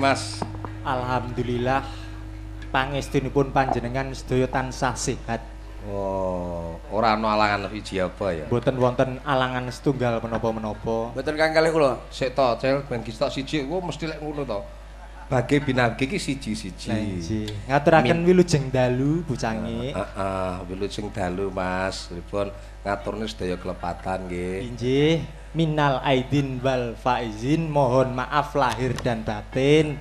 Mas? Alhamdulillah pangestunipun panjenengan sedaya tansah sehat. Oh, ora ana alangan wiji apa ya? Mboten wonten alangan setunggal menapa-menapa. Mboten kang kalih kula. Sik to, Cel, ben kisah siji ku mesti lek ngono to. Bage binagi iki siji-siji. Ngaturaken wilujeng dalu bucange. Heeh, wilujeng dalu Mas. Pripun ngaturne sedaya kelepatan nggih. Injih. Minal aidin wal faizin mohon maaf lahir dan batin.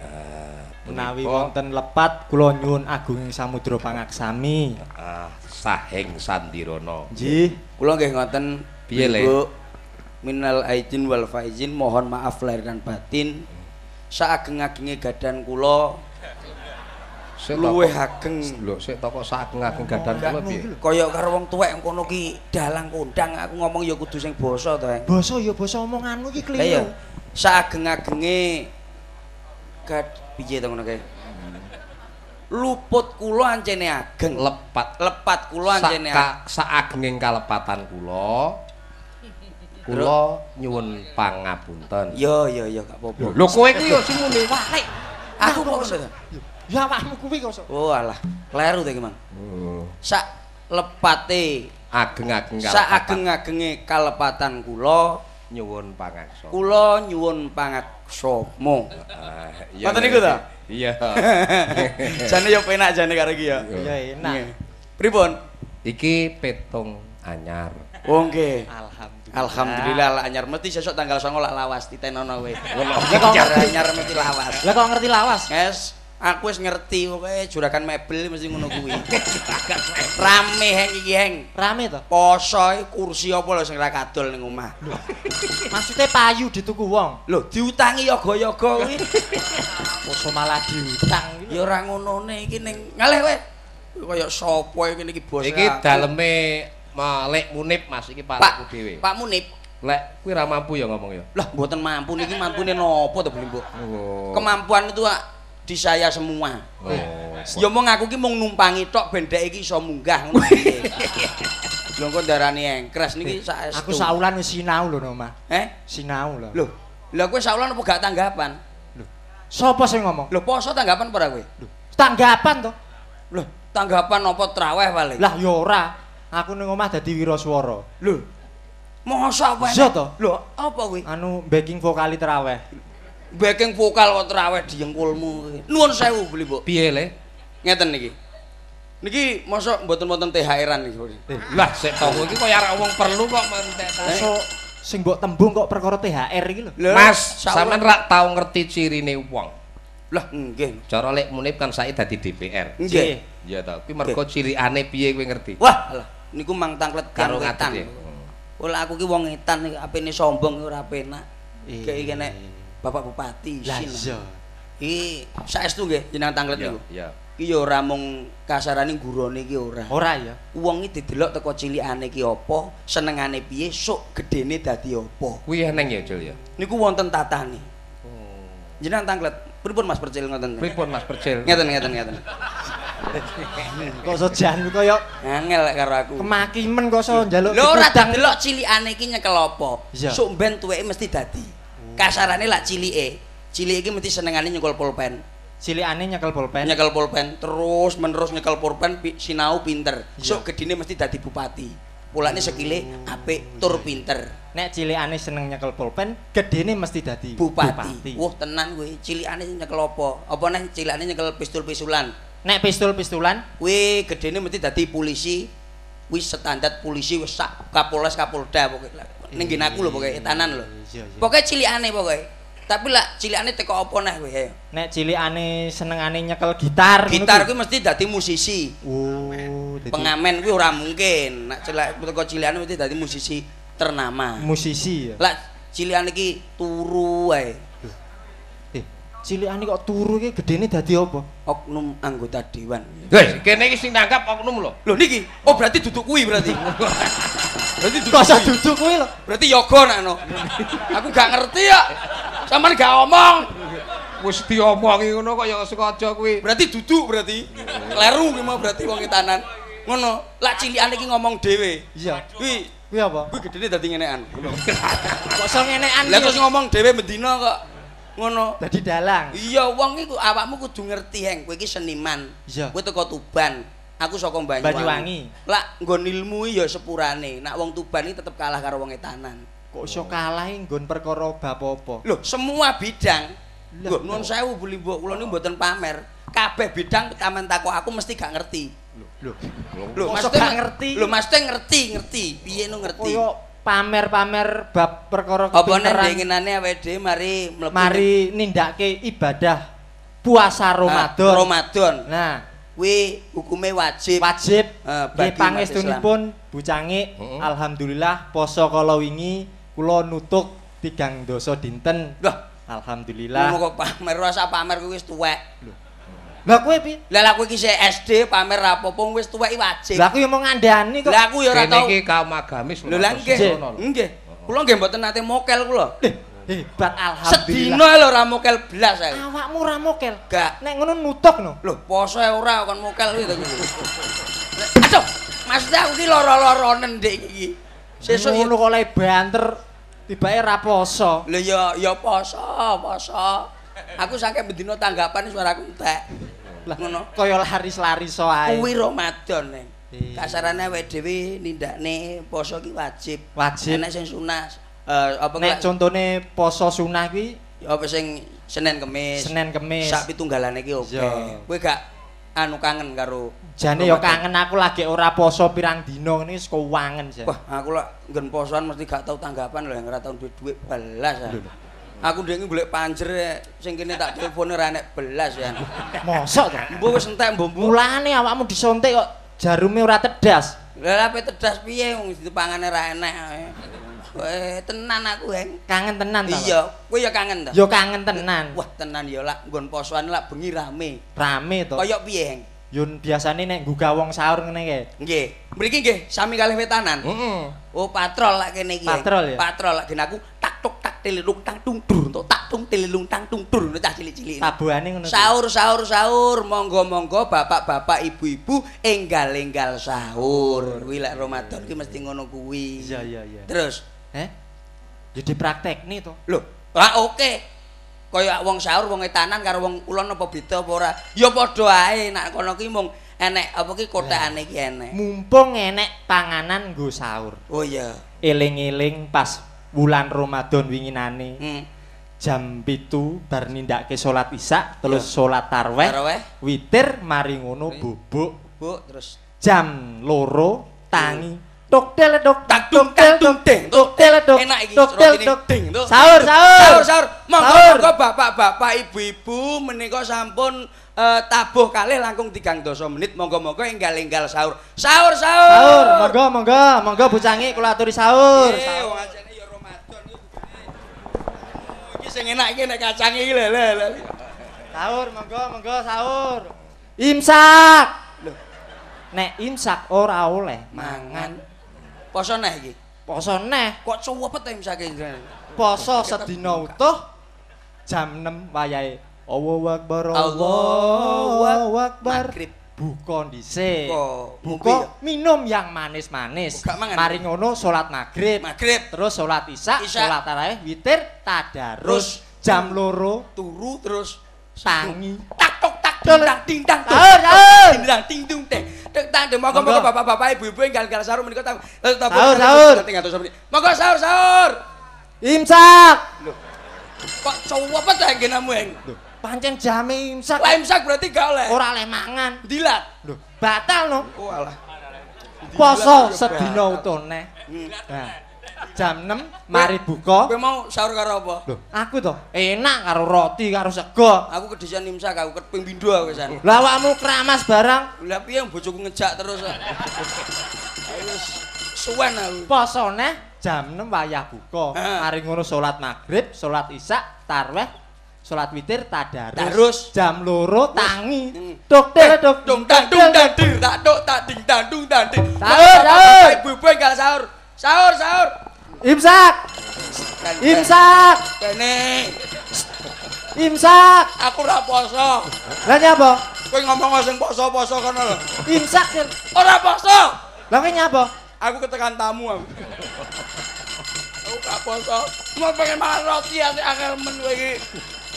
Menawi wonten lepat kula nyuwun agunging samudra pangaksami. Ah, saheng sandirana. Nggih. Kula nggih ngoten Piye, Le? Ibu, Minal aidin wal faizin mohon maaf lahir dan batin. Saageng-agenge gadan kula luwih ageng Lho, sik to kok saking-ageng gadan kula piye? kaya karo wong tuwek kono ki dalang kondang aku ngomong ya kudu sing basa to, Eng. Basa ya basa omonganmu iki Lah iya, keliru. saageng-agenge gad piye to ngono kae? Luput kula ancene ageng. Lepat Lepat kula ancene ageng. Saka saagenging kalepatan kula kula nyuwun pangapunten. Yo yo yo gak apa-apa. Lho kowe iki yo sing ngene. Wah, Lek. Aku kok ngono. Ya awakmu kuwi kok. Oh alah, kleru to iki, Mang. Oh, Sak lepate, ageng-ageng sak ageng-agenge kalepatan kula, nyuwun pangaksa. kula nyuwun pangaksama. Ah, Ngoten niku ta? Iya. Jane yo penak jane karo iki ya. Ya enak. Pripun? Iki petung anyar. Oh nggih. Alhamdulillah. Alhamdulillah lah anyar mesti sesuk tanggal 9 lah lawas ditenono kowe. Ya kok anyar mesti lawas. Lah kok ngerti lawas? Yes, aku wis ngerti pokoke juragan mebel mesti ngono kuwi. Rame heng iki heng. Rame to? Poso iki kursi apa lho sing ra kadol ning omah. Maksudnya payu dituku wong. Lho, diutangi yoga-yoga kuwi. Poso malah diutang iki. Ya ora ngonone iki ning ngalih kowe. Kaya sapa iki niki bos. Iki daleme Malik Munib Mas iki Pak pakku dhewe. Pak Munib. Lek kuwi ra mampu ya ngomong ya. Lah, mboten mampu niki mampune napa to, Mbok? Oh. Kemampuan itu ah, di saya semua. Oh. Ya mong aku ki mung numpangi tok ben dhek iki iso munggah ngono piye. Lho kok darani engkres niki saestu. Aku saulan wis sinau lho no, Mas. Eh? Sinau lho. Lho, lha kowe saulan apa gak tanggapan? Sapa sing ngomong? Lho poso tanggapan apa ora kowe? Tanggapan to. Lho, tanggapan apa traweh paling? Lah ya ora. Aku ning omah dadi wiraswara. lho. Masa apa? Iya to? Lho, apa kuwi? Anu backing vokali teraweh. Backing vokal kok traweh diengkulmu kuwi. Nuwun sewu beli, Mbok. Piye le? Ngeten niki. Niki mosok mboten-mboten THR-an niki. Lah sik to kowe iki kok ya wong perlu kok mentek. So sing mbok tembung kok perkara THR iki lho. Mas, sampean ra tau ngerti cirine wong. Lah, nggih. Cara lek Munib kan saiki dadi DPR. Nggih. Iya ta. Kuwi mergo cilikane piye kowe ngerti? Wah, alah, niku mang tanglet Karo ya. Wala aku ki wong etan iki apene sombong ora penak. Eh. Kayak iki nek Bapak Bupati Lah iya. Iki saestu nggih jenengan tanglet niku. iya. Iki ya ora mung kasarane gurone iki ora. Ora ya. Wong iki didelok teko cilikane iki apa, senengane piye, sok gedene dadi apa. Kuwi eneng ya, Jul ya. Niku wonten tatane. Oh. Jenengan tanglet. Pripun Mas Percil ngoten? Pripun Mas Percil? Ngeten ngeten ngeten. Kok sejan kaya Angel lek karo aku. kemakimen kok so njaluk Lho ora didelok cilikane iki nyekel apa. Sok ben tuweke mesti dadi. Kasarane lak cilike. Cilike iki mesti senengane nyekel pulpen. Cilikane nyekel pulpen. Nyekel pulpen terus menerus nyekel pulpen pi- sinau pinter. Sok gedine mesti dadi bupati. Pulane sekile apik tur pinter. Nek cilikane seneng nyekel pulpen, gedene mesti dadi Bupati. Wah tenan kowe, cilikane nyekel apa? Apa neh cilikane nyekel pistol-pistolan. Nek pistol-pistolan, Kuwi gedene mesti dadi polisi. Wis standar polisi wis sak Kapolres Kapolda pokoke. Ning aku lho pokoke etanan lho. Pokoke cilikane pokoke. Tapi lah cilikane teko apa neh kowe ayo. nek cilikane senengane nyekel gitar. Gitar kuwi. mesti dadi musisi. Oh, Pengamen kuwi ora mungkin. Nek cilik teko cilikane mesti dadi musisi ternama. musisi ya. Lah cilikane iki turu wae. Cilikane kok turu iki gedene dadi apa? Oknum anggota dewan. Hei, kene iki sing nangkap oknum lho. Lho niki, oh berarti duduk kuwi berarti. berarti duduk. Kok kuwi. duduk kuwi lho. Berarti yoga nakno. Aku gak ngerti ya. Sampeyan gak omong. Wis diomongi ngono kok ya sengaja kuwi. Berarti duduk berarti. Kleru ki mau berarti wong etanan. Ngono, lak cilikane iki ngomong dhewe. Iya. Kuwi Kuwi apa? kuwi gedene dadi ngenekan. Kok iso ngenekan Lah terus ngomong dhewe bendina kok Ngono. Dadi dalang. Iya, wong iku awakmu kudu ngerti, Heng. Kowe iki seniman. Iya. Kowe teko Tuban. Aku saka Banyuwangi. Banyuwangi. Lah, nggon ilmu ya sepurane. Nak wong Tuban iki tetep kalah karo wong etanan. Kok iso kalah nggon perkara bab apa? Loh, semua bidang. Lah, Loh, nuwun sewu Bu Limbo, kula niku mboten pamer. Kabeh bidang tamen takok aku mesti gak ngerti. Lho, Lho, maksudnya gak ngerti? Lho, maksudnya ngerti, ngerti. Piye nu ngerti? Kaya pamer-pamer bab perkara Apa nek kepinteran. dengenane awake dhewe mari mlebu Mari nindakake ibadah puasa ning- Ramadan. Ah, Ramadan. Nah, Kuwi hukume wajib. wajib Eh, umat pangestunipun Bu Cangik Heeh. alhamdulillah poso kala wingi kula nutuk tigang dosa dinten Loh, alhamdulillah ngono kok pamer rasa pamer kuwi wis tuwek. Lah kowe piye Lah kowe iki sik SD pamer rapopo wis tuwek iki wajib. lah aku yo mau ngandani kok Lah aku ya ora Kene tau. iki kaum agamis Lho lah nggih. ngono lho. Nggih. Kula nggih mboten nate mokel kula. hebat Sedina alhamdulillah lho ora mokel blas ae. awakmu ora mokel Gak. nek ngono nutuk no Lho, poso ora kon mokel kuwi to. Aduh, maksudnya aku ki lara-laranen ndek iki. Sesuk ngono kok le banter tibake ra poso Lho ya ya poso, poso. Aku saking bendina tanggapan suaraku entek. lah Ngono. kaya laris-laris ae Kuwi Ramadan, Neng. Kasarane awake dhewe nindakne poso ki wajib. Wajib. Enek sing sunah. Eh apa nek contone poso sunah kuwi apa sing Senin Kemis. Senin Kemis Sak pitunggalane ki oke. Kowe gak anu kangen karo Jane yo Ramadan? kangen aku lagi ora poso pirang dino ngene wis kewangen jan. Wah, aku lak nggen posoan mesti gak tau tanggapan lho yang ora tau duwe dhuwit belas. Ya. Aku ndek golek panjer eh, sing kene tak telepone ora enek belas ya. Mosok to? Mbok wis entek mbok. Mulane awakmu disontek kok jarume ora tedas. Lah ape tedas piye wong ditepangane ra enek. Kowe tenan aku, Heng. Kangen tenan ta? Iya, kowe ya kangen ta? Yo kangen tenan. Wah, tenan ya lak nggon posoan lak bengi rame. Rame to. Kaya piye, Heng? Yun biasane nek gugah wong sahur ngene kae. Nggih. Mriki nggih sami kalih wetanan. Heeh. Oh, patrol lak kene iki. Patrol ya? Patrol lak kene aku tuk tak tililung tang tung dur, tuk tak tung tililung tang tung dur, cah cilik-cilik. Tabuhane ngono. Sahur sahur sahur, monggo-monggo bapak-bapak ibu-ibu enggal-enggal sahur. Kuwi lek Ramadan ki mesti ngono kuwi. Iya iya iya. Terus, Eh? Jadi praktek to. lho, ah oke. Kaya wong sahur wong etanan karo wong kulon apa beda apa ora? Ya padha ae, nek kono ki mung enek apa ki kotakane ki enek. Mumpung enek panganan nggo sahur. Oh iya. Eling-eling pas bulan Ramadan winginane Hmm. jam pitu bar nindakake salat isya terus salat tarweh Taraweh, witir mari ngono bubuk. Bu, terus? Jam loro tangi tok tel tok tak tung tak tung ding tok tel tok enak iki tok tel tok tuh. sahur sahur. Sahur sahur. Monggo monggo bapak-bapak ibu-ibu menika sampun eh, tabuh kalih langkung 3 dosa menit. Monggo-monggo enggal-enggal sahur. Sahur sahur. Sahur. Monggo monggo monggo bucangi kula aturi sahur. Sahur. wong ajane ya Ramadan iki bukane. Oh, iki sing enak iki nek kacange iki lho lho lho. sahur monggo monggo sahur. Imsak! Nek imsak ora oleh. Mangan. Poso neh iki? Poso neh. Kok cuwepet imsake poso sedina utuh jam 6 wayahe. Allahu Akbar Allahu Allahu Akbar. Maghrib. Buka dhisik Buka. buka minum yang manis-manis. Mari ngono salat maghrib. Maghrib. Terus salat isya salat tarawih witir tadarus jam loro turu terus. tangi. Tak tok tak Tol. ding dang ding dang Sahur, sahur. ding dang ding dung teh tek tang monggo. Monggo. bapak-bapak ibu-ibu enggal enggal sahur menika tak Sahur, sahur. monggo sahur sahur. Imsak. Kok cowok apa ta genamu eng pancen jame imsak. Lah imsak berarti gak oleh. Ora oleh mangan. Dilat. Lho batal no? Oh alah. Poso sedina Hmm. nah jam 6 mari buka. kowe mau sahur karo apa? Lho aku to enak karo roti karo sego. Aku kedisian imsak aku keping pindho aku san lah awakmu keramas barang. Lah piye bojoku ngejak terus? Wis suwen aku. Poso neh jam 6 wayah buka. Heeh. mari ngono salat maghrib salat isya tarweh salat witir tadarus Darus. jam loro tangi. Hmm. tok tel tok dung dang dung dang dir tak dok tak ding dang dung dang dir Sahur, sahur. ibu-ibu enggal sahur. Sahur sahur. Imsak. Imsak. Kene. Imsak. Aku ora poso. Lah nyapa kowe ngomong sing poso-poso kono lho. Imsak Sil. ora poso. Lah kowe nyapa aku ketekan tamu aku. Aku gak poso. Mau pengen makan roti ati angel men kowe iki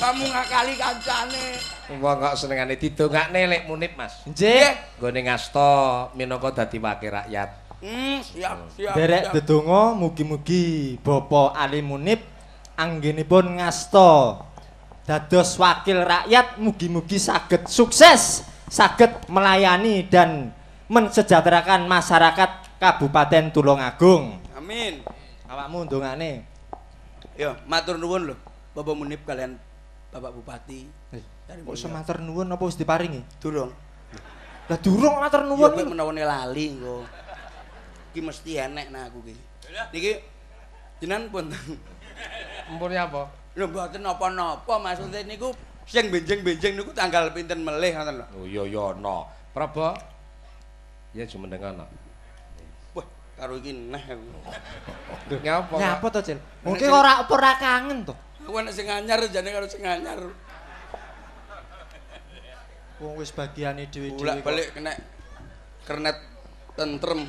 kamu ngakali kancane. Wong kok senengane didongakne lek munib Mas. Nggih. Nggone ngasta minangka dadi wakil rakyat. Hmm, siap, siap. Derek dedonga mugi-mugi Bapak Ali Munib anggenipun ngasta dados wakil rakyat mugi-mugi saged sukses, saged melayani dan mensejahterakan masyarakat Kabupaten Tulungagung. Amin. Awakmu ndongane. Yo, matur nuwun lho, Bapak Munib kalian Bapak Bupati. Eh, Kok Mulya. sematur nuwun apa wis diparingi? Durung. Lah durung matur nuwun. kowe menawane lali engko. Iki mesti enek nah aku ki. Niki jenengan pun. Mumpune apa? Lho mboten napa-napa maksudnya niku sing benjing-benjing niku tanggal pinten melih ngoten lho. Oh iya ya no. Praba. Ya jumendengan no. Wah, karo iki neh aku. Nyapa? Nyapa to, Cil? Mungkin ora ora kangen to. Aku nek sing anyar jane karo sing anyar. Wong wis bagiane dhewe-dhewe. Bolak kok. balik kena kernet tentrem.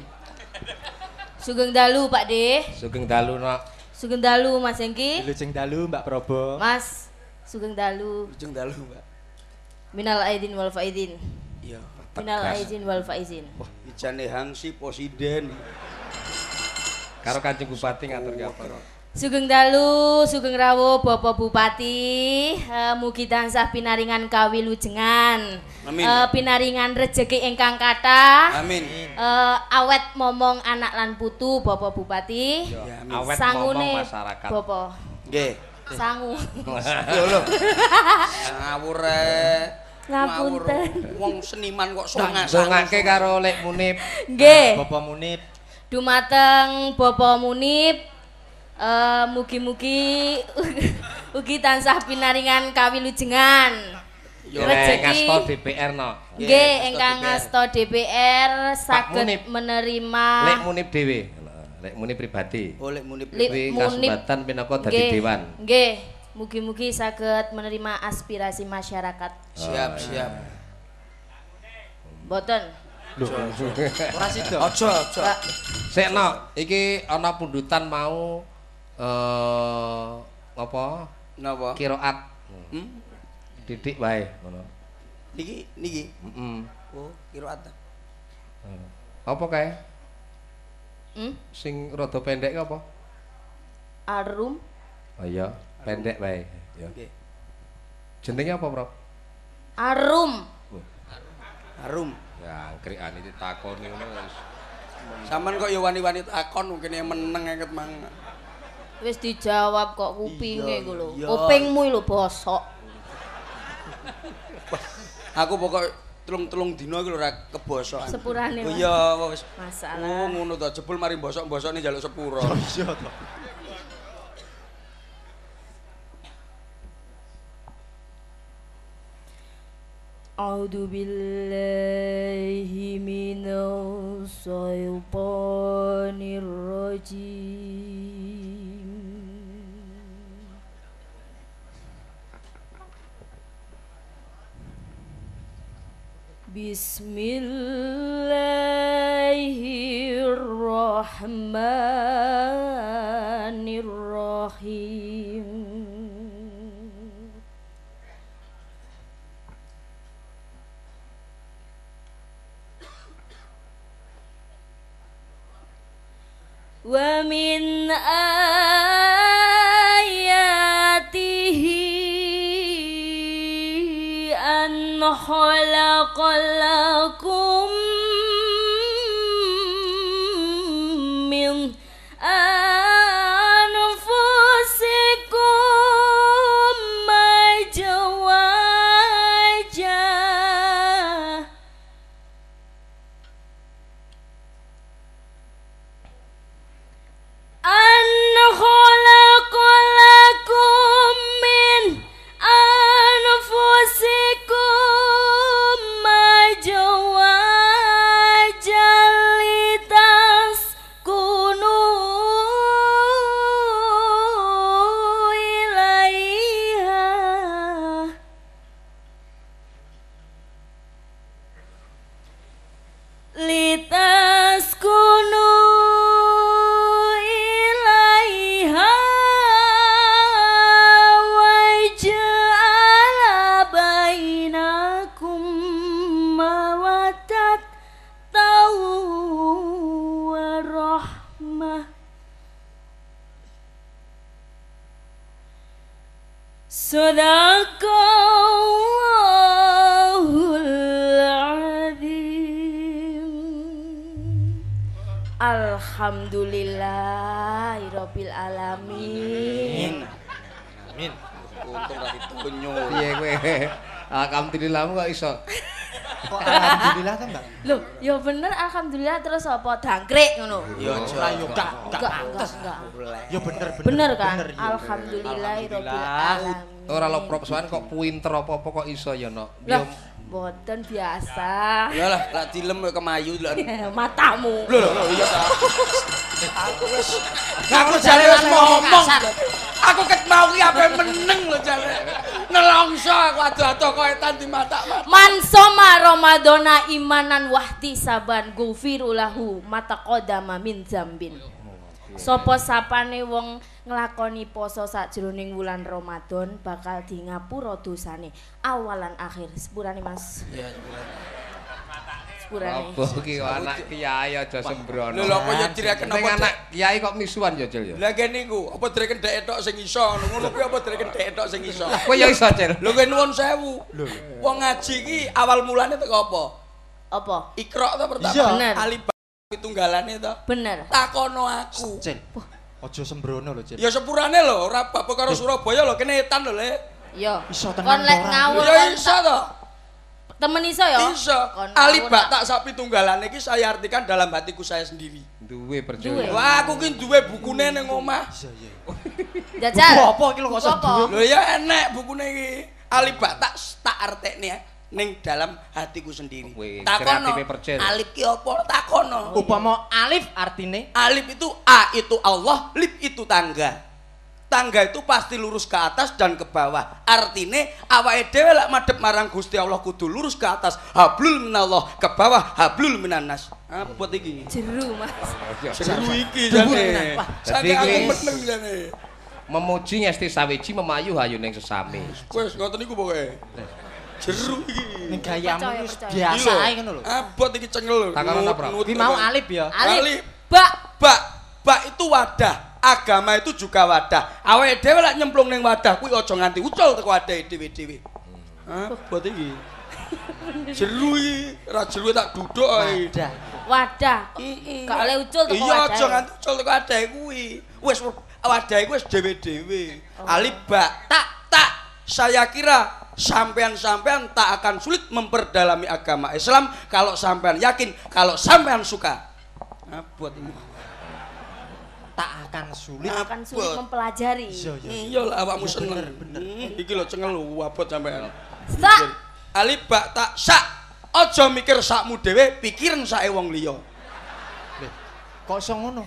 Sugeng dalu Pak De. Sugeng dalu no. Sugeng dalu Mas Engki. Wilujeng dalu Mbak Probo. Mas Sugeng dalu. Ujung dalu, Mbak. Minal aidin wal faizin. Iya. Minal aidin wal faizin. Wah, ijane hangsi presiden. Karo Kanjeng Bupati ngatur ki apa? Sugeng dalu, sugeng rawuh Bapak Bupati, eh, mugi tansah pinaringan kawilujengan. Amin. Eh, pinaringan rejeki ingkang kathah. Amin. Eh, awet momong anak lan putu Bapak Bupati. Ya, amin. Awet Sangune ngomong masyarakat. Bapak. Nggih. Sangu. Lho lho. Ngawur e. Ngapunten. Wong seniman kok songas. Dongake karo lek munib. Nggih. Bapak Munib. Dumateng Bapak Munib eh mugi-mugi ugi tansah pinaringan kawilujengan. Lek Rezeki. ngasta DPR no. Nggih, ngasta ingkang DPR. saged menerima Lek munib dhewe. Lek munib pribadi. Oleh munib. Li- Kuwi Munib. kasempatan pinaka dadi dewan. Nggih, mugi-mugi saged menerima aspirasi masyarakat. Siap, siap. Boten. Ora sida. Aja, aja. Sik no, iki ana pundutan mau eh apa? Napa? Qiraat. Hmm? Didik wae ngono. Niki, niki. Heeh. Oh, kiraat. Apa kae? Hmm? Sing rada pendek apa? Arum Oh iya, pendek wae. Ya. Nggih. Jenenge apa, Bro? Arum. Harum. Ya, angkrikan iki takoni ngono wis. Saman kok ya wani-wani takon mungkin yang meneng engket mang. Wis dijawab kok kupinge Iya, ku lho. iya. Kupingmu lho bosok. Aku pokok telung-telung dina iki lho ora kebosokan. Sepurane, Oh Mas. iya, wis. Masalah. Oh, ngono to. Jebul mari bosok-bosok nih jaluk sepuro. Iya to. أعوذ بالله من الشيطان الرجيم بسم الله الرحمن خلق لكم Alhamdulillahmu kok iso. Kok alhamdulillah ta, Mbak? Loh, ya bener alhamdulillah terus apa dangkrik ngono. Ya Ora yo gak gak Enggak. Yo bener bener. Bener kan? bener, Alhamdulillah. alamin. Ora lo prop sowan kok pinter apa-apa kok iso ya. Lah, Yo boten biasa. Lah lah, lak dilem kemayu lho. Matamu. Lho lho iya ta. Aku wis aku jare wis ngomong. Aku ket mau ki ape meneng lho jare. Nelongso aku ado-ado kowe etan di mata-mata. Man soma Ramadana imanan wahti saban gufirulahu mata kodama min zambin. Sopo sapane wong nglakoni poso sakjroning wulan Ramadan bakal di ngapura dosane awalan akhir. Sepurane Mas. Ya. Sepurane. Apa ki anak kiai aja sembrono. Lho lho apa ya direken apa anak kiai kok misuan ya, Cil ya. Lah kene iku, apa direken dek tok sing iso ngono kuwi apa direken dek tok sing iso. Kowe ya iso, Cil. Lho kowe nuwun sewu. Wong ngaji ki awal mulane teko apa? Apa? Iqra ta pertama. Iya. Bener. Alif pitunggalane to. Bener. Takono aku. Cil. Aja sembrono lho, Cil. Ya sepurane lho, ora bapak karo Surabaya lho kene etan lho, Le. Yo. Iso Kon tenan lek ora? ngawur Ya kon iso to. Temen iso ya? Iso. Kon Ali ngawur batak sapi tunggalane iki saya artikan dalam hatiku saya sendiri. Duwe Duwe. percaya. Wah, aku ki duwe bukune ning omah. Iya, iya. tak- Jajal. Buku apa iki lho kok Buku apa? sedih? Lho ya enek bukune iki. Ali batak tak artekne ya ning dalam hatiku sendiri. Takono. Alif ki apa? Takono. Upama alif artine Alif itu A itu Allah, lip itu tangga. Tangga itu pasti lurus ke atas dan ke bawah. Artine awake dhewe lek madhep marang Gusti Allah kudu lurus ke atas, hablul minallah, ke bawah hablul minannas. Apa iki? Jeru Mas. Seru iki jane. Saking jadi aku meneng jane. Memuji ngesti sawiji memayu hayu ning sesame. Wes ngoten niku pokoke. Jeru iki. ning gayamu wis biasa ae ngono lho. Abot iki cengel lho. Apa, Kuwi mau alif ya. Alif. Bak. Bak, bak itu wadah. Agama itu juga wadah. Awake dhewe lek nyemplung ning wadah kuwi aja nganti ucul teko wadahe dhewe-dhewe. Hah, buat iki. Jeru iki, ra jeru tak duduk ae. Wadah. Wadah. Gak oleh ucul teko Iya, wadahe. aja nganti ucul teko wadahe kuwi. Wis wadahe kuwi wis dhewe-dhewe. Alif bak tak tak saya kira sampean-sampean tak akan sulit memperdalami agama Islam kalau sampean yakin, kalau sampean suka. Nah, buat ini. Tak akan sulit. akan sulit mempelajari. Iya, iya. Lah awakmu seneng. bener, bener. Hmm, Iki lho cengel lho abot sampean. Sak. Alif bak tak sak. Aja mikir sakmu dhewe, pikirin sake wong liya. Lho, Kok iso ngono?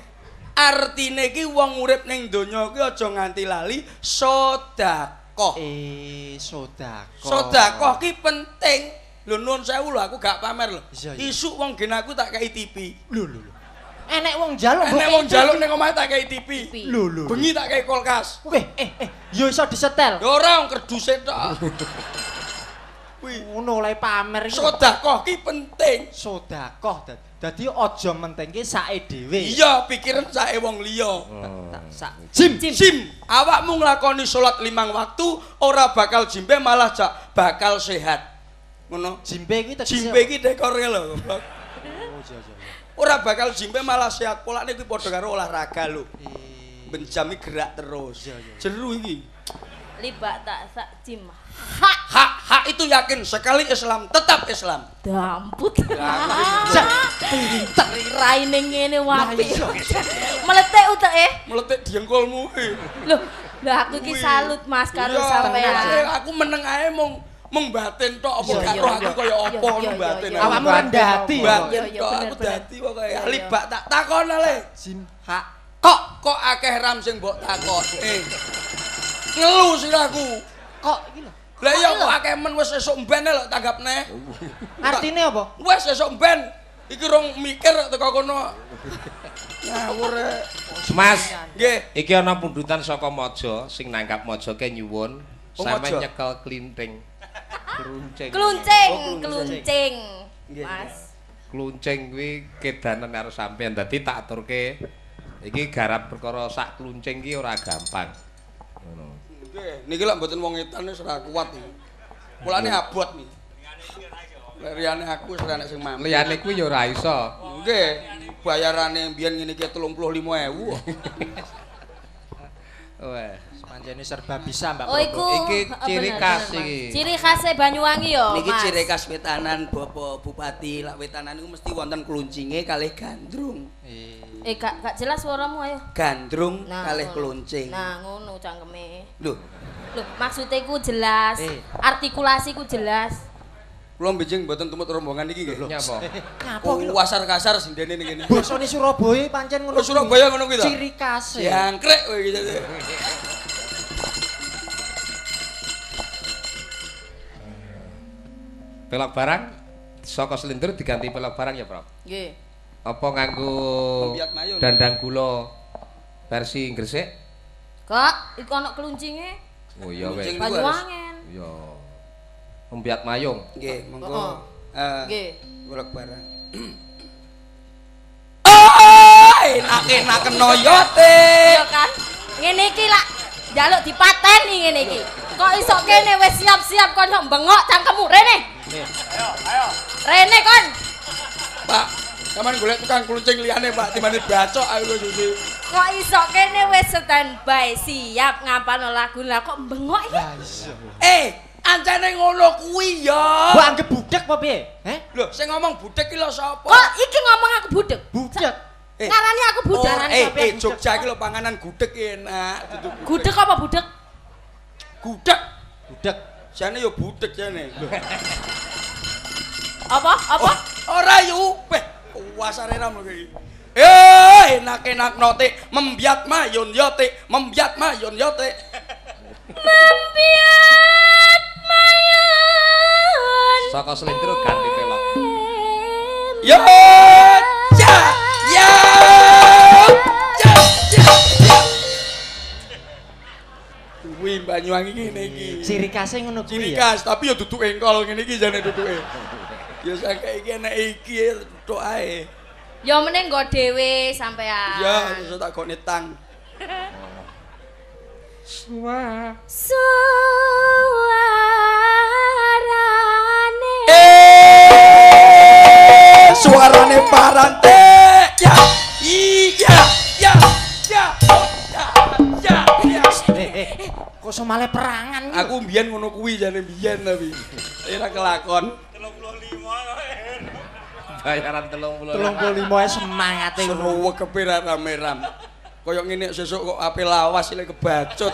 Artine iki wong urip ning donya kuwi aja nganti lali sedekah. Eh, sedekah. Sedekah ki penting. Lho nuwun sewu lho aku gak pamer lho. Isuk wong gen aku tak kei TV. Lho, lho. Enek wong njaluk Nek wong njaluk ning omahe tak kei TV. Lho, lho. Bengi tak kei kulkas. Weh, eh, eh, yo iso disetel. Ya ora wong kerduse tok. Kuwi Ngono oleh pamer iki. sedekah ki penting. Sedekah. dad- Dadi aja mentingke sake dhewe. Iya, pikiran sake wong liya. Sak. Jim. Jim. Sim, awakmu nglakoni salat limang waktu ora bakal jimbe malah jak bakal sehat. Ngono. Jimbe kuwi tegese. Jimbe iki dekore lho, goblok. Oh, iya, iya, iya. Ora bakal jimbe malah sehat. Polane kuwi padha karo olahraga lho. Eh, Benjami gerak terus. Jeru iki. Libak tak sak jim. Hak. Hak hak itu yakin sekali Islam tetap Islam. Damput. Raine ngene wapi. iya. Meletek uteke. Meletik diengkolmu iki. Loh, lah aku ki Kuwi. salut Mas karo sampean. eh, Aku meneng ae mung mung batin tok apa gak roh aku kaya apa iya, batin. Awakmu rendah hati. Batin tok bener, aku dadi pokoke Iya, ahli iya. bak tak takon le. Jim. Hak kok kok akeh ram sing mbok takon. Eh. Ngelu siraku. Kok iki lho. Lah iya Kok akeh men wis esuk mben lho tanggapne. Artine apa? Wis esuk mben. Iki rong mikir teko kono. Ngawur e. Mas, Nggih. iki ana pundutan saka Maja sing nangkap Maja ke nyuwun Oh, sampe nyekel klinting. Kluncing. Kluncing, Oh, kluncing. Mas. Kluncing kuwi kedanen karo sampean. Dadi tak aturke iki garap perkara sak kluncing ki ora gampang. Ngono. Nggih. Niki lak mboten wong edan wis ora kuat iki. Mulane abot. Lek liyane aku wis ora sing mampu. Liyane kuwi ya ora iso. Nggih, bayarane mbiyen ngene iki 35.000. Wes. Pancene serba bisa, Mbak. Oh iku Iki eh, ciri khas iki. Ciri khasnya Banyuwangi yo, Niki Mas. ciri khas wetanan Bapak Bupati. Lak wetanan iku mesti wonten kluncinge kalih gandrung. Eh gak gak jelas suaramu ayo. Gandrung Nah, kalih kluncing. Nah, ngono cangkeme. Lho, Loh, maksudnya ku jelas, Eh. artikulasiku jelas. kula mbejing mboten tumut rombongan iki nggih. Nyapa? Ngapa Oh, ki lho? wasar kasar sindene ning kene. Basane Surabaya pancen ngono. Oh, Surabaya ngono kuwi ta? Ciri khas. Jangkrik kowe iki. Pelok barang saka selindur diganti pelok barang ya, Prof. Nggih. Apa nganggo mayun. dandang gula versi Gresik? Kak, iku ana keluncinge Oh iya harus- Banyuwangen. Iya. Pembiat mayung. Nggih, monggo. Eh, Nggih. golek barang. Oh, enak-enak kenoyote. Iya kan? Ngene iki lak njaluk dipateni ngene iki. Kok iso kene wis siap-siap kon kok bengok cangkemmu rene. Ayo, ayo. Rene kon. Pak, sampean golek tukang kluncing liyane, Pak, dimane bacok aku susi. Kok iso kene wis standby siap ngapalno lagu lah kok bengok iki? Eh, ancene ngono kuwi ya. Mbok anggap budek apa piye? Heh? Lho, sing ngomong budek ki lho sapa? Kok iki ngomong aku budek? Budek. Eh, Ngarani aku budek. Oh, eh, eh. Jogja ki lho panganan gudeg enak, Gudeg apa budek? Gudeg. Budek. Jane yo budeg jane. Apa? Apa? Ora yo, beh, wasare ram lho iki. Eh, enak-enak note membiat mayun yo tik, membiat mayun yo tik. Membiat mayun. Saka selindur ganti pelok. Yo, ya, ya, Banyuwangi ngene iki. Ciri khasnya ngono Ciri kuwi ya. khas, tapi yo duduk engkol ngene iki jane duduke. Ya saiki iki enek iki tok ae. Ya meneng nggo dhewe sampean. Ya, iso tak gone tang. Suarane. Eh, suarane parante. Ya, Kok somale perangan? Aku mbiyen ngono kuwi jane mbiyen tapi. Ora kelakon. Bayaran 30. 35 ae semangate ngono. Seru kepira rame-ram. Kaya ngene sesuk kok ape lawas ile kebacut.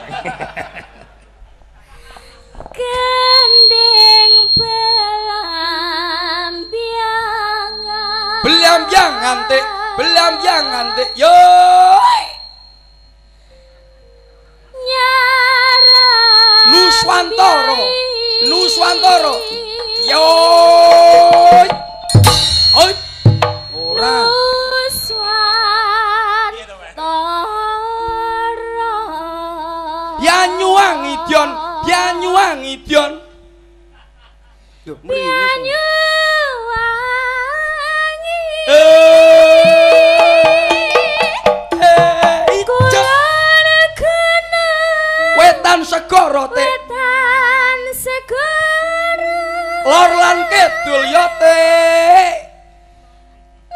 Gending belambiangan. Belambyang ngantik, belambyang ngantik. Yo. Nyara. Nuswantoro. Nuswantoro. Yo. Oi. Ora. Nuswantoro. Banyuwangi Dion, Banyuwangi Dion. Lho, mrene. Segara te, wetan segara. lor lan kidul yo te.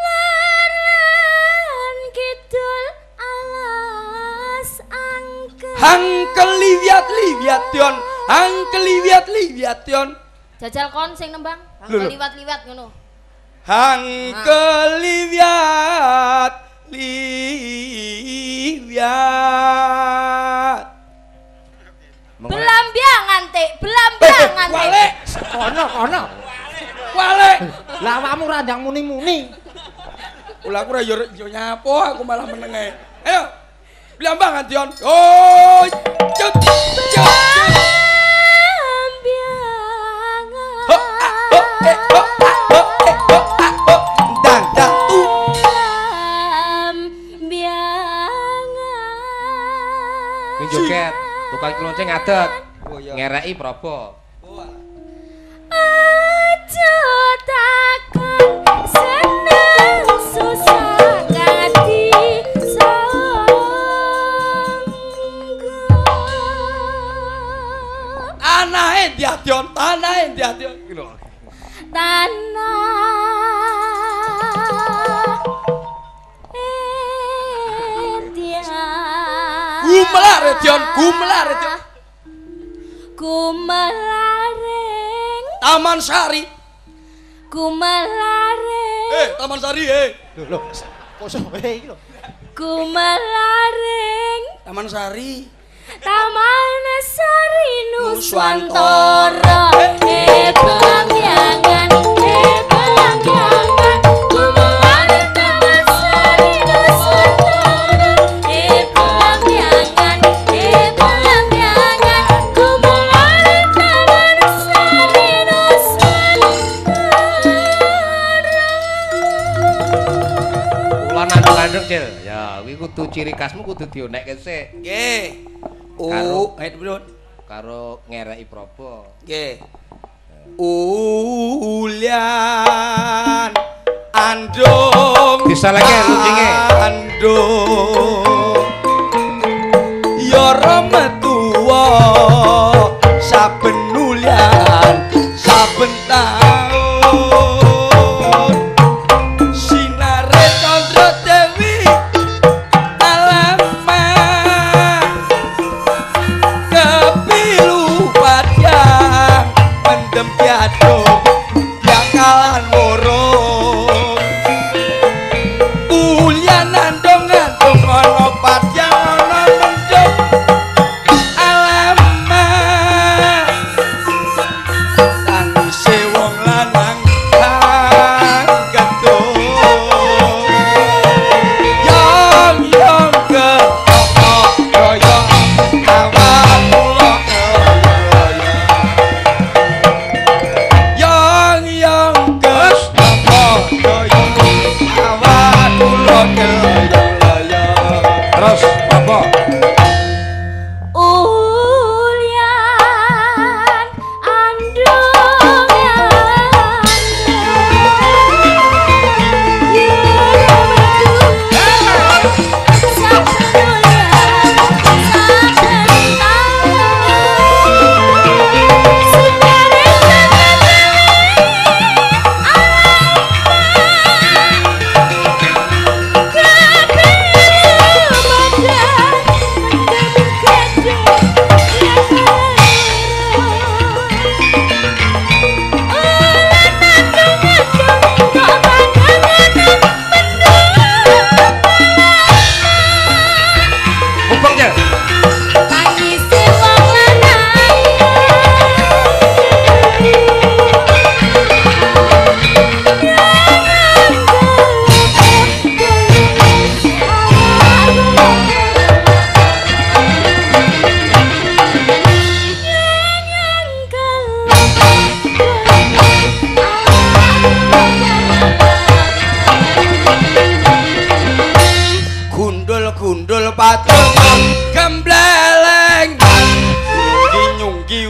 Laran kidul alas angke. Hangkel liwat liwat Dion, hangkel liwat liwat Dion. Jajal kon sing nembang. Lho, lho. Liwat-liwat ngono. Hangkel liwat liwat. Belambiangan te, Eh, belambiangan te. wale, Kono, kono. wale. Lah awakmu randang muni-muni. Ulah aku ora yo nyapo aku malah meneng ae. Ayo. Blambangan Dion. Oh, cut. Ah, eh, ah, eh, ah, joget, tukang klonceng ngadeg. Ngereki probo. Aja takon seneng susah kati sangga Adion tanah endi Adion? tanah India. Gumelar Adion, gumelar Adion. Gumelaring Taman Sari. Gumelaring Eh, Taman Sari eh. Lho, kok sampe iki lho. Gumelaring Taman Sari. Taman Sari Nuswantara. Nuswantara Eh pelangyangan kudu ciri khasmu kudu dionekke sik Nggih. Karo- Oh, ayo Bro. karo ngereki propo. Nggih. Ulian andung Disalahke lucinge. andung ya remetuwa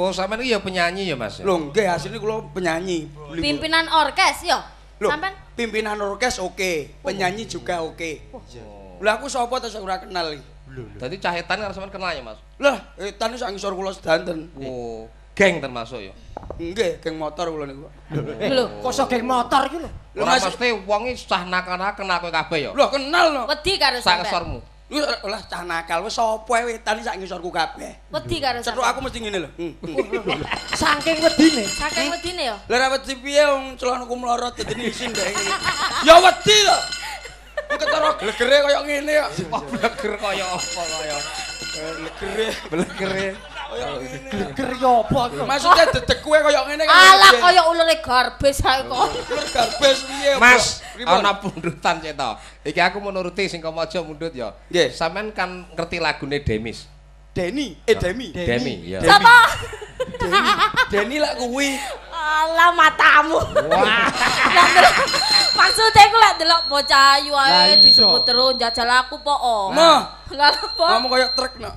Oh, sampean iki ya penyanyi ya, Mas? lho nggih asline kula penyanyi Pimpinan orkes yo. Loh, Sampean pimpinan orkes oke, penyanyi juga oke. Lah aku sapa terus ora kenal iki. Dadi cahetan karo sampean kenal ya, Mas? Lah, etan sak ngisor kula sedanten. Oh, geng termasuk ya. Nggih, geng motor kula niku. lho Kok sok geng motor iki lho. Lho, Mas- mesti wong iki sah nakal-nakal kenal kowe kabeh ya. Lho, kenal no. wedi karo Sak sampean. Lah cah nakal wis sapa ae wetan sak ngisorku kabeh. Wedi karo Cetuk sampean. aku mesti ngene lho. Hmm. Saking wedine. Saking wedine yo. Lah ra wedi piye wong celanaku mlorot dadi isin ndek ngene. Ya wedi to. Ketara glegere kaya ngene kok. Bleger kaya apa kaya. Glegere Blegere. Geger yo apa? Maksudnya dedek kowe kaya ngene kan. Alah kaya ulure garbes ae kok. Garbes piye? Mas, ana pundutan cek to. Iki aku menuruti sing komaja mundut ya. Nggih. Sampean kan ngerti lagune Demis. Deni, eh Demi. Demi, ya. Sapa? Deni, lah kuwi. Alah matamu. Wah. Maksudnya aku lek delok bocah ayu ae disebut terus njajal aku po. Mah, Lah apa? kamu kayak truk nak.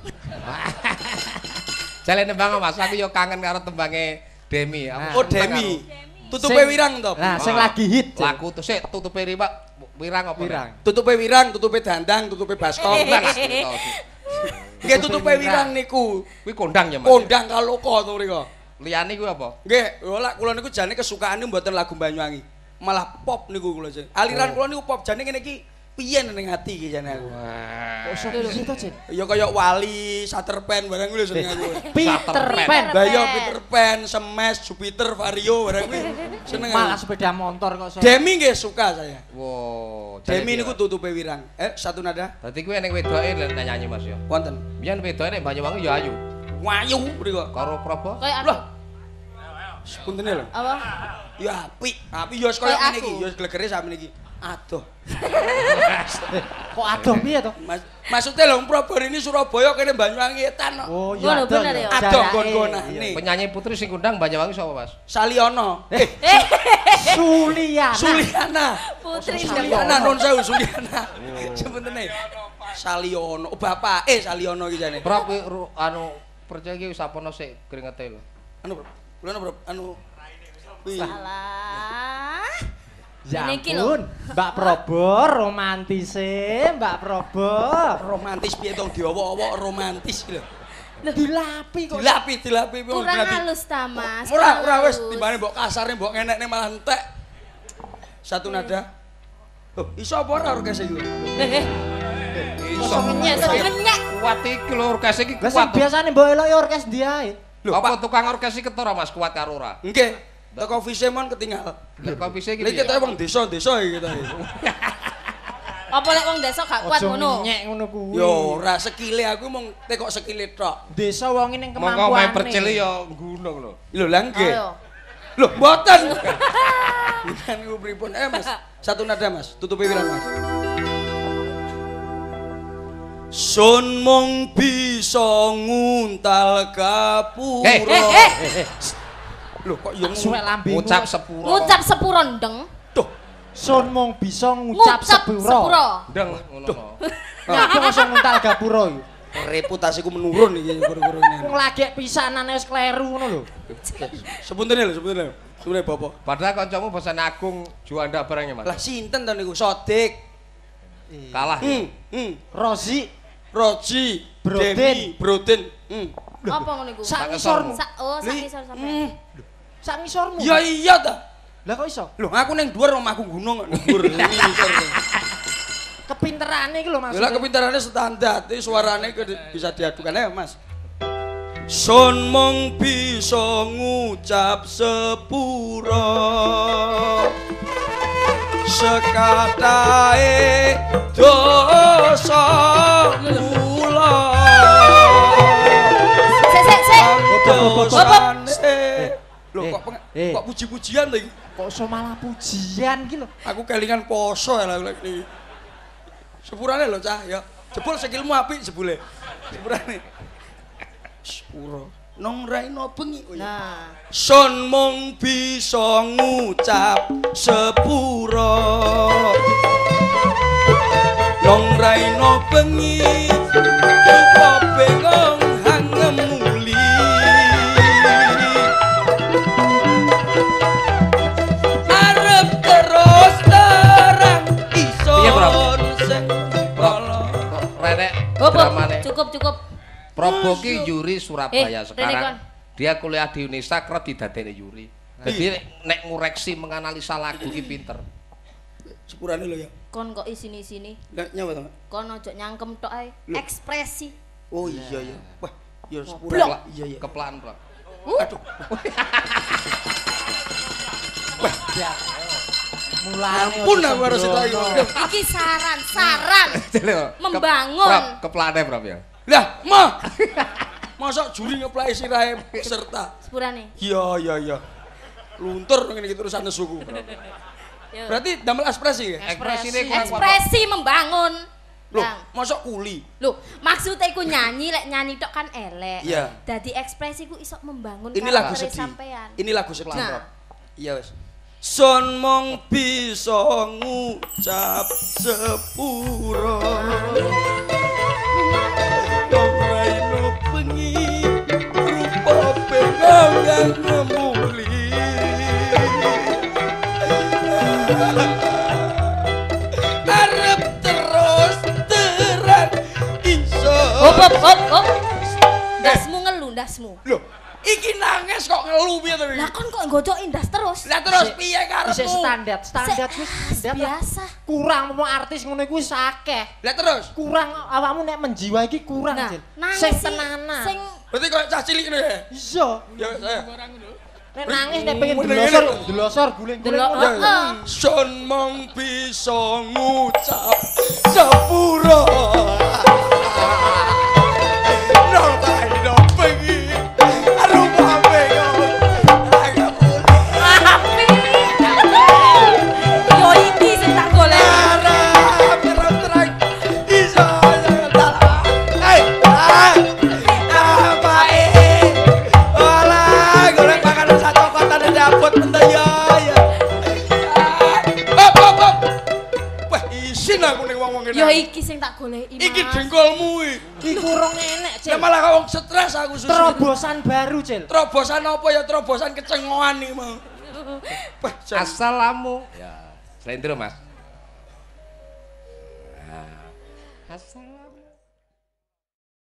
Jale nembang Mas, aku yo kangen karo tembange Demi. Aku Oh Demi. Tutupe wirang to. Nah, sing Ah. lagi hit. Laku tuh sik tutupe riwak wirang apa? Pirang. Tutupe wirang, tutupe dandang, tutupe baskom. Kondang. Nggih tutupe wirang niku. Kuwi kondang ya, Mas. Kondang kaloko to mriko. Liyane kuwi apa? Nggih, lha kula niku jane kesukaane mboten lagu Banyuwangi. Malah pop niku kula jane. Aliran kula niku pop jane ngene iki piye ning ati iki jane aku. Kok iso piye to, Cek? Ya kaya Wali, Saterpen barang kuwi lho seneng aku. Pan. Lah ya Peter Pan, Smash, Jupiter, Vario barang kuwi seneng Malah sepeda motor kok iso. Demi nggih suka saya. Wow. Demi niku tutupe wirang. Eh satu nada Dadi kuwi ning wedoke lek nyanyi Mas ya. wonten. Biyen wedoke ning Banyuwangi ya ayu. Wayu mriko. Karo Probo. Kayak Loh. aku. Puntene lho. Apa? Ya apik. Apik ya wis kaya ngene iki, ya wis glegere sampe iki. Aduh. Kok adoh piye to? Mas, maksudnya lho Prabon ini Surabaya kene Banyuwangi etan kok. Oh, Ngono, adoh bener ya? Adoh Jarake. gon-gonane. Penyanyi putri sing kondang Banyuwangi sapa, Mas? Saliono. Eh, Suliana. Suliana. Putri Suliana non sewu Suliana. Sebenarnya Saliono, oh, bapak eh Saliono iki jane. Prop anu percaya iki sapono sik kringete lho. Anu, Bro. Kulo Bro, anu Salah. Ya ampun, Mbak Probo romantis e, Mbak Probo. romantis piye dong diowo-owo romantis lho. Dilapi kok. Dilapi, dilapi Kurang dilapi. halus ta, Mas. Ora, ora wis timbane mbok kasarne mbok ngenekne malah entek. Satu nada. Oh, iso apa ora orkes iki? Eh, Iso Ngenyek, sok ngenyek. kuat iki lho orkes iki Lah kuat. biasane mbok elok ya orkes diae. Lho, Apa tukang orkes iki ketara Mas kuat karo ora? Nggih. Teko Visemon ketinggal. Lek kopi sik iki. Lha kita wong desa-desa iki kita. Apa lek wong desa gak kuat ngono? nyek ngono kuwi. Yo ora sekile aku mung tekok sekile tok. Desa wong ning Monggo kemampuane. main percil ya gunung lho. Lho lah nggih. Ayo. Lho mboten. Kan niku pripun? Eh Mas, satu nada Mas, tutupi wirang Mas. Sun mung bisa nguntal kapura. Eh, eh, eh. Lho kok yo Suwek lambemu. Ngucap sepuro. Ngucap sepuro ndeng. Tuh. Sun mung bisa ngucap sepuro. Ndeng ngono. kok iso nguntal gapura iki. reputasiku menurun iki guru-guru ini. Wong lagi pisanane wis kleru ngono lho. Sebuntene lho, sebuntene. Sebuntene Bapak. Padahal kancamu bosan agung juanda barangnya Mas. Lah sinten to niku? Sodik. Kalah. Hmm, hmm. Rozi Roji, Broden. Broden. Hmm. Apa ngono iku? sak. Sa oh, sak Li- isor sampe. Hmm. Sak ngisormu. Ya iya ta. Lah kok iso? Loh, aku ning dhuwur omahku gunung kok dhuwur. Kepinterane iki lho Lah maksudnya. kepintarannya standar, tapi suaranya ke- bisa diadukan ya Mas. Son mong bisa ngucap sepuro Sekatae dosa kula Sik sik sik. Loh Eh, kok peng- eh. kok puji-pujian lagi Kok iso malah pujian iki lho. Aku kelingan poso ya lagu ini Sepurane lho cah ya Jebul sikilmu apik jebule Sepurane Sepuro Nong raino bengi. Nah. Son mong bisa ngucap sepuro Nong raino bengi Cukup cukup. Probo ki Yuri Surabaya Eh, sekarang. Dia kuliah di Unisa kerap didadekne Yuri. Jadi nek ngureksi menganalisa lagu ki pinter. Sepurane lho ya Kon kok isini-sini. Lah nyawa to Kon ojo nyangkem tok ae. Ekspresi. Oh iya ya Wah ya Blok. sepurane Iya iya Keplan, Bro. Aduh Mulane Ampun aku harus itu ayo. Iki saran, saran. Ke- Membangun. Prop, keplane, Prop ya. Lah, mah. Masa juri ngeplai sirahe peserta? Sepurane. Iya, iya, iya. Luntur ngene iki terusan nesuku. Yo. Berarti damel ekspresi ya? Ekspresine kurang Ekspresi membangun. Loh, masa kuli? Loh, maksudnya iku nyanyi lek nyanyi tok kan elek. Iya. Dadi ekspresi ku iso membangun Ini lagu sedih. sampean. Ini lagu sedih. Nah, Iya wis. Sun mung bisa ngucap sepuro. Raino bengi rupa pengang ngemuli. Arep terus teran iso. Hop hop hop hop. Ndasmu ngelu ndasmu. Loh, iki nangis kok ngelu piye to? Lah kon kok nggodok indas terus? Lah terus piye karepmu? Isih standar, standar wis ah, biasa. Kurang mau artis ngono iku wis akeh. Lah terus. Kurang awakmu nek menjiwa iki kurang, nangis Sing tenanan. Sing Berarti kok cah cilik ngono ya? Iya. Ya saya. Nek nangis nek pengen Ngene, delosor, ngene. delosor guling-guling. heeh. Sun mong bisa ngucap sepuro. Yo iki sing tak goleki. Iki Mas. jengkolmu iki. Iki kurang enek, Lah Cil. malah wong stres aku susu. Terobosan baru, Cil. Terobosan apa ya terobosan kecengoan iki mau. Assalamu. Ya, slendro Mas. Nah. Assalamu.